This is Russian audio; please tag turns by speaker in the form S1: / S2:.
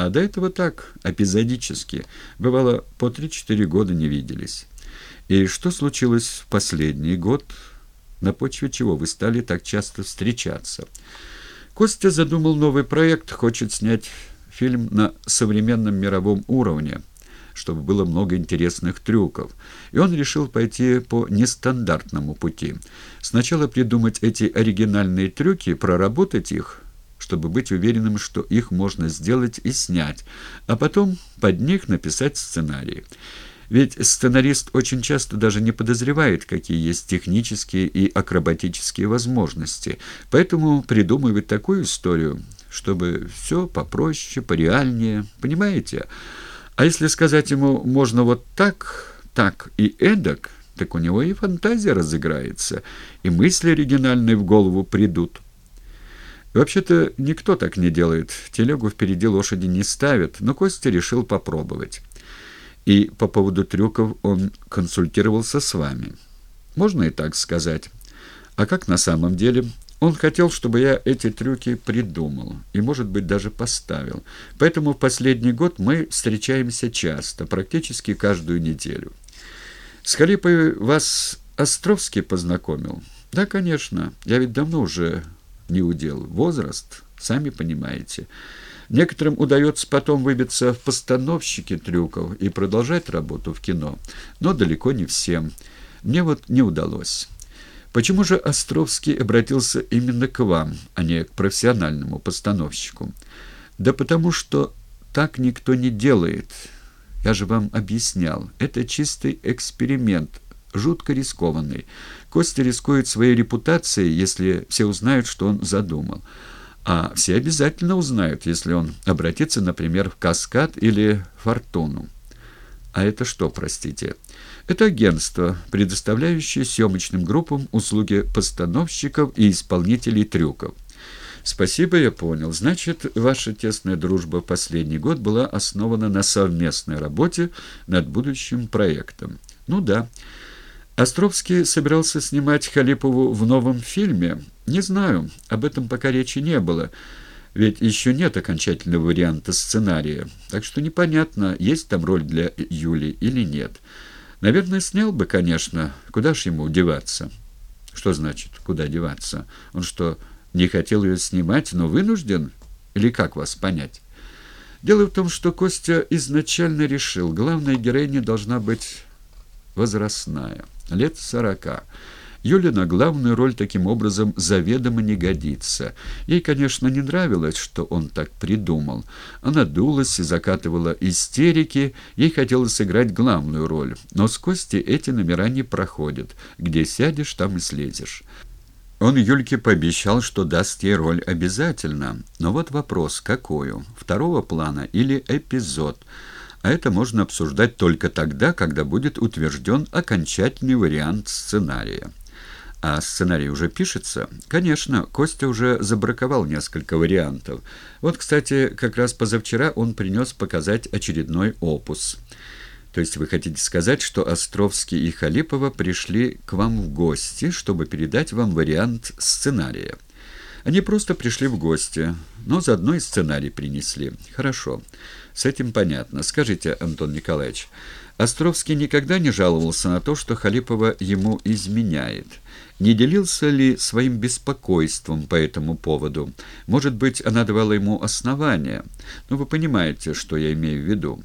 S1: А до этого так, эпизодически. Бывало, по три-четыре года не виделись. И что случилось в последний год, на почве чего вы стали так часто встречаться? Костя задумал новый проект, хочет снять фильм на современном мировом уровне, чтобы было много интересных трюков. И он решил пойти по нестандартному пути. Сначала придумать эти оригинальные трюки, проработать их, чтобы быть уверенным, что их можно сделать и снять, а потом под них написать сценарий. Ведь сценарист очень часто даже не подозревает, какие есть технические и акробатические возможности, поэтому придумывает такую историю, чтобы все попроще, пореальнее, понимаете? А если сказать ему «можно вот так, так и эдак», так у него и фантазия разыграется, и мысли оригинальные в голову придут. Вообще-то никто так не делает, телегу впереди лошади не ставят, но Костя решил попробовать. И по поводу трюков он консультировался с вами. Можно и так сказать. А как на самом деле? Он хотел, чтобы я эти трюки придумал и, может быть, даже поставил. Поэтому в последний год мы встречаемся часто, практически каждую неделю. С Халипой вас Островский познакомил? Да, конечно. Я ведь давно уже не удел. Возраст, сами понимаете. Некоторым удается потом выбиться в постановщики трюков и продолжать работу в кино, но далеко не всем. Мне вот не удалось. Почему же Островский обратился именно к вам, а не к профессиональному постановщику? Да потому что так никто не делает. Я же вам объяснял. Это чистый эксперимент, жутко рискованный. Костя рискует своей репутацией, если все узнают, что он задумал. А все обязательно узнают, если он обратится, например, в «Каскад» или «Фортуну». А это что, простите? Это агентство, предоставляющее съемочным группам услуги постановщиков и исполнителей трюков. Спасибо, я понял. Значит, ваша тесная дружба последний год была основана на совместной работе над будущим проектом. Ну да. Островский собирался снимать Халипову в новом фильме. Не знаю, об этом пока речи не было, ведь еще нет окончательного варианта сценария, так что непонятно, есть там роль для Юли или нет. Наверное, снял бы, конечно, куда ж ему деваться? Что значит, куда деваться? Он что, не хотел ее снимать, но вынужден? Или как вас понять? Дело в том, что Костя изначально решил, главная героиня должна быть возрастная лет сорока. Юля на главную роль таким образом заведомо не годится. Ей, конечно, не нравилось, что он так придумал. Она дулась и закатывала истерики, ей хотелось сыграть главную роль. Но с Костей эти номера не проходят. Где сядешь, там и слезешь. Он Юльке пообещал, что даст ей роль обязательно. Но вот вопрос, какую? Второго плана или эпизод? А это можно обсуждать только тогда, когда будет утвержден окончательный вариант сценария. А сценарий уже пишется? Конечно, Костя уже забраковал несколько вариантов. Вот, кстати, как раз позавчера он принес показать очередной опус. То есть вы хотите сказать, что Островский и Халипова пришли к вам в гости, чтобы передать вам вариант сценария? Они просто пришли в гости, но заодно и сценарий принесли. Хорошо. С этим понятно. Скажите, Антон Николаевич, Островский никогда не жаловался на то, что Халипова ему изменяет. Не делился ли своим беспокойством по этому поводу? Может быть, она давала ему основания? Ну, вы понимаете, что я имею в виду».